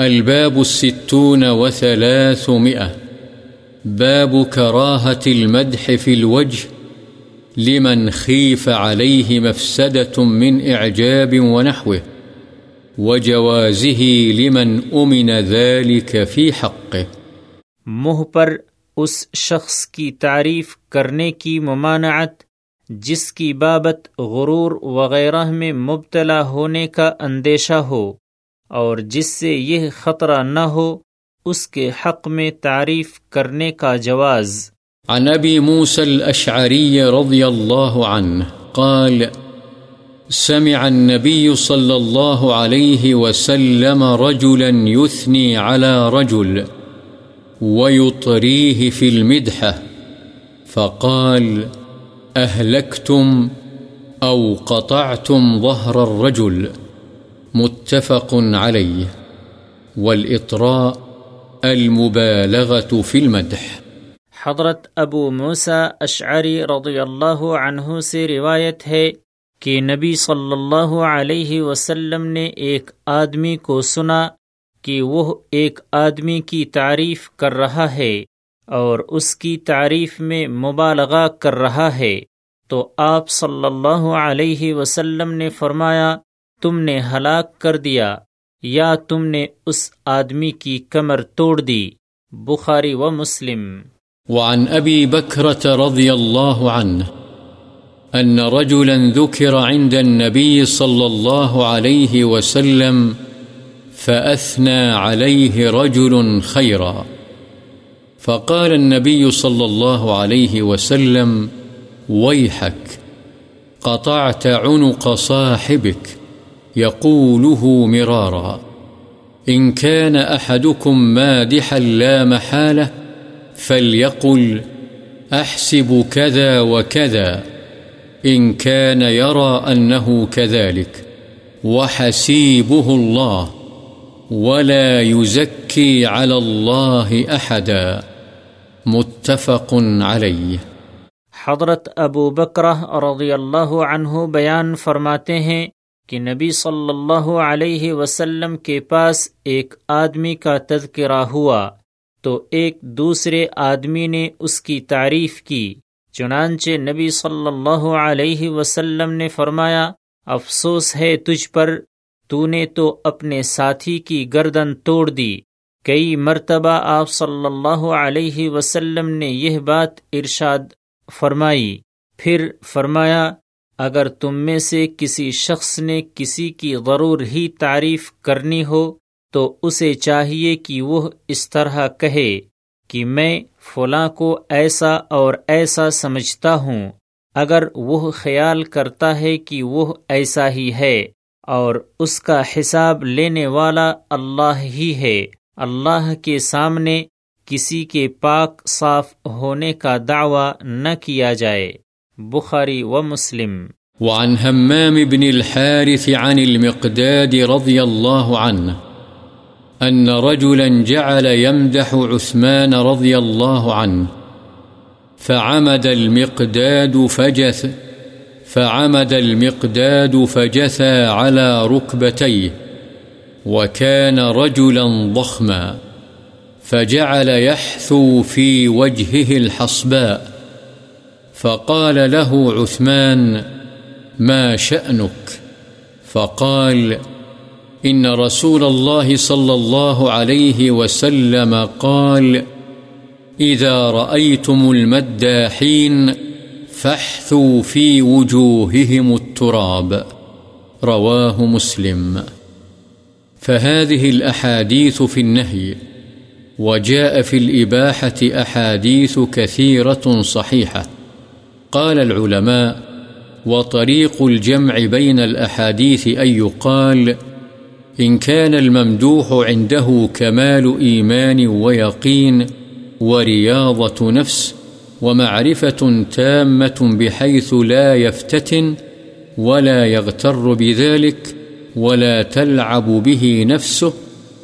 الباب الستون وثلاثمئة باب كراهة المدح في الوجه. لمن خيف عليه مفسدة من إعجاب ونحوه. وجوازه لمن أمن ذلك في حقه. منہ پر اس شخص کی تعریف کرنے کی ممانعت، جس کی بابت غرور وغیرہ میں مبتلا ہونے کا اندیشہ ہو۔ اور جس سے یہ خطرہ نہ ہو، اس کے حق میں تعریف کرنے کا جواز۔ عن ابی موسى الاشعری رضی اللہ عنہ قال، سمع النبي صلى الله عليه وسلم رجلا يثني على رجل ويطريه في المدحة فقال أهلكتم أو قطعتم ظهر الرجل؟ متفق عليه، والإطراء المبالغة في المدح. حضرت ابو موسیٰ اشعری رضی اللہ عنہ سے روایت ہے کہ نبی صلی اللہ علیہ وسلم نے ایک آدمی کو سنا کہ وہ ایک آدمی کی تعریف کر رہا ہے اور اس کی تعریف میں مبالغہ کر رہا ہے۔ تو آپ صلی اللہ علیہ وسلم نے فرمایا تم نے ہلاک کر دیا یا تم نے اس آدمی کی کمر توڑ دی، بخاری و مسلم۔ وعن ابی بکرت رضی اللہ عنہ ان رجلا ذکر عند النبی صلی اللہ علیہ وسلم فأثنى عليه رجل خيرا فقال النبي صلى الله عليه وسلم ويحك قطعت عنق صاحبك يقوله مرارا. إن كان أحدكم مادحا لا محالة، فليقل أحسب كذا وكذا. إن كان يرى أنه كذلك، وحسيبه الله، ولا يزكي على الله أحدا. متفق عليه. حضرت ابو بکرہ رضی اللہ عنہ بیان فرماتے ہیں کہ نبی صلی اللہ علیہ وسلم کے پاس ایک آدمی کا تذکرہ ہوا تو ایک دوسرے آدمی نے اس کی تعریف کی۔ چنانچہ نبی صلی اللہ علیہ وسلم نے فرمایا، افسوس ہے تجھ پر تو نے تو اپنے ساتھی کی گردن توڑ دی۔ کئی مرتبہ آپ صلی اللہ علیہ وسلم نے یہ بات ارشاد فرمائی۔ پھر فرمایا اگر تم میں سے کسی شخص نے کسی کی ضرور ہی تعریف کرنی ہو، تو اسے چاہیے کہ وہ اس طرح کہے کہ میں فلاں کو ایسا اور ایسا سمجھتا ہوں۔ اگر وہ خیال کرتا ہے کہ وہ ایسا ہی ہے اور اس کا حساب لینے والا اللہ ہی ہے، اللہ کے سامنے کسی کے پاک صاف ہونے کا دعوی نہ کیا جائے۔ بخاری و مسلم۔ وعن همام بن الحارث عن المقداد رضي الله عنه أن رجلا جعل يمدح عثمان رضي الله عنه فعمد المقداد فجث، فعمد المقداد فجثى على ركبتيه، وكان رجلا ضخما، فجعل يحثو في وجهه الحصباء. فقال له عثمان، ما شأنك؟ فقال، إن رسول الله صلى الله عليه وسلم قال، إذا رأيتم المداحين فاحثوا في وجوههم التراب. رواه مسلم. فهذه الأحاديث في النهي، وجاء في الإباحة أحاديث كثيرة صحيحة. قال العلماء وطريق الجمع بين الأحاديث أن يقال إن كان الممدوح عنده كمال إيمان ويقين ورياضة نفس ومعرفة تامة بحيث لا يفتتن ولا يغتر بذلك ولا تلعب به نفسه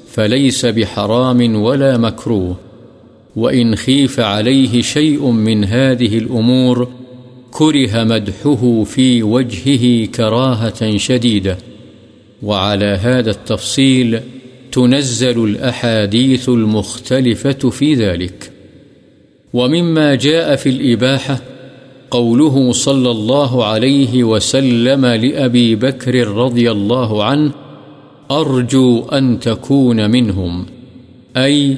فليس بحرام ولا مكروه. وإن خيف عليه شيء من هذه الأمور كره مدحه في وجهه كراهة شديدة، وعلى هذا التفصيل تنزل الأحاديث المختلفة في ذلك. ومما جاء في الإباحة قوله صلى الله عليه وسلم لأبي بكر رضي الله عنه أرجو أن تكون منهم أي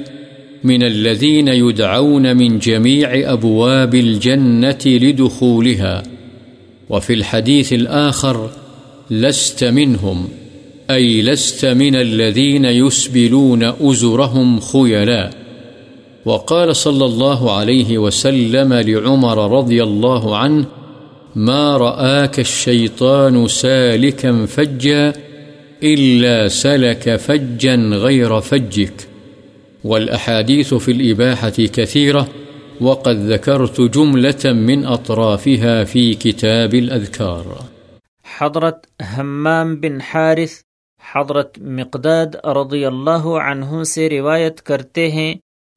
من الذين يدعون من جميع أبواب الجنة لدخولها، وفي الحديث الآخر، لست منهم، أي لست من الذين يسبلون أزرهم خيلاً وقال صلى الله عليه وسلم لعمر رضي الله عنه ما رآك الشيطان سالكا فجا، إلا سلك فجا غير فجك. والأحاديث في الإباحة كثيرة، وقد ذكرت جملة من أطرافها في كتاب الأذكار. حضرت حمام بن حارث، حضرت مقداد رضی اللہ عنہ سے روایت کرتے ہیں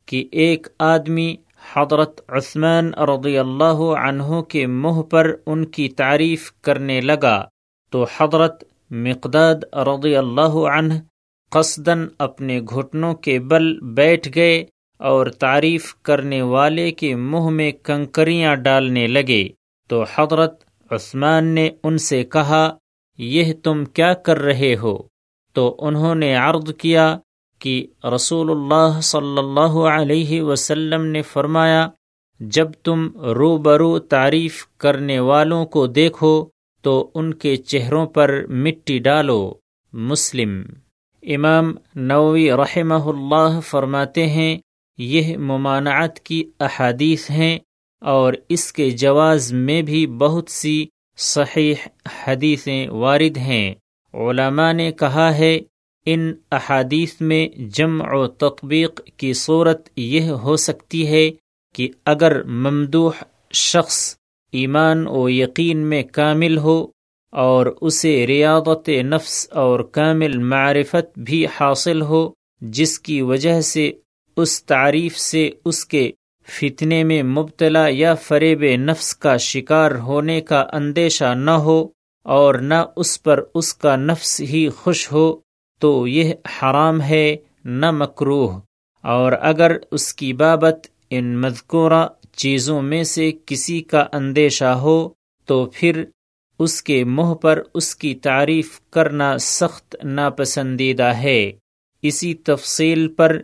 کہ ایک آدمی حضرت عثمان رضی اللہ عنہ کے منہ پر ان کی تعریف کرنے لگا، تو حضرت مقداد رضی اللہ عنہ قصدن اپنے گھٹنوں کے بل بیٹھ گئے اور تعریف کرنے والے کے منہ میں کنکریاں ڈالنے لگے۔ تو حضرت عثمان نے ان سے کہا، یہ تم کیا کر رہے ہو؟ تو انہوں نے عرض کیا کہ رسول اللہ صلی اللہ علیہ وسلم نے فرمایا، جب تم رو برو تعریف کرنے والوں کو دیکھو، تو ان کے چہروں پر مٹی ڈالو۔ مسلم امام نووی رحمہ اللہ فرماتے ہیں، یہ ممانعت کی احادیث ہیں اور اس کے جواز میں بھی بہت سی صحیح حدیثیں وارد ہیں۔ علماء نے کہا ہے، ان احادیث میں جمع و تطبیق کی صورت یہ ہو سکتی ہے کہ اگر ممدوح شخص ایمان و یقین میں کامل ہو اور اسے ریاضت نفس اور کامل معرفت بھی حاصل ہو، جس کی وجہ سے اس تعریف سے اس کے فتنے میں مبتلا یا فریب نفس کا شکار ہونے کا اندیشہ نہ ہو اور نہ اس پر اس کا نفس ہی خوش ہو، تو یہ حرام ہے، نہ مکروح اور اگر اس کی بابت ان مذکورہ چیزوں میں سے کسی کا اندیشہ ہو، تو پھر اس کے منہ پر اس کی تعریف کرنا سخت ناپسندیدہ ہے۔ اسی تفصیل پر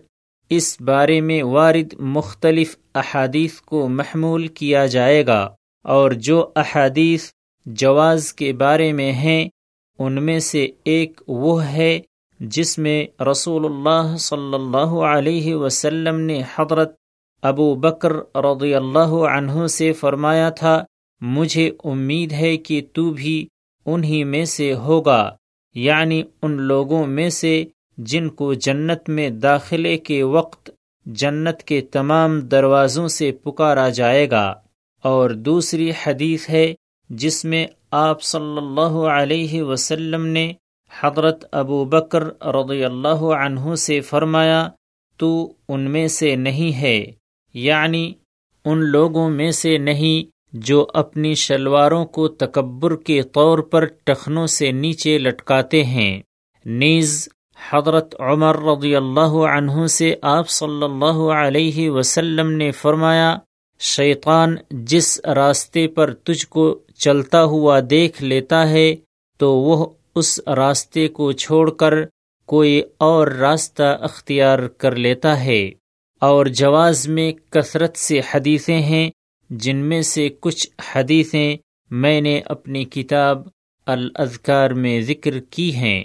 اس بارے میں وارد مختلف احادیث کو محمول کیا جائے گا اور جو احادیث جواز کے بارے میں ہیں، ان میں سے ایک وہ ہے جس میں رسول اللہ صلی اللہ علیہ وسلم نے حضرت ابو بکر رضی اللہ عنہ سے فرمایا تھا مجھے امید ہے کہ تو بھی انہی میں سے ہوگا یعنی ان لوگوں میں سے جن کو جنت میں داخلے کے وقت جنت کے تمام دروازوں سے پکارا جائے گا۔ اور دوسری حدیث ہے جس میں آپ صلی اللہ علیہ وسلم نے حضرت ابو بکر رضی اللہ عنہ سے فرمایا، تو ان میں سے نہیں ہے یعنی ان لوگوں میں سے نہیں جو اپنی شلواروں کو تکبر کے طور پر ٹخنوں سے نیچے لٹکاتے ہیں۔ نیز، حضرت عمر رضی اللہ عنہ سے آپ صلی اللہ علیہ وسلم نے فرمایا، شیطان جس راستے پر تجھ کو چلتا ہوا دیکھ لیتا ہے، تو وہ اس راستے کو چھوڑ کر کوئی اور راستہ اختیار کر لیتا ہے۔ اور جواز میں کثرت سے حدیثیں ہیں جن میں سے کچھ حدیثیں میں نے اپنی کتاب الاذکار میں ذکر کی ہیں۔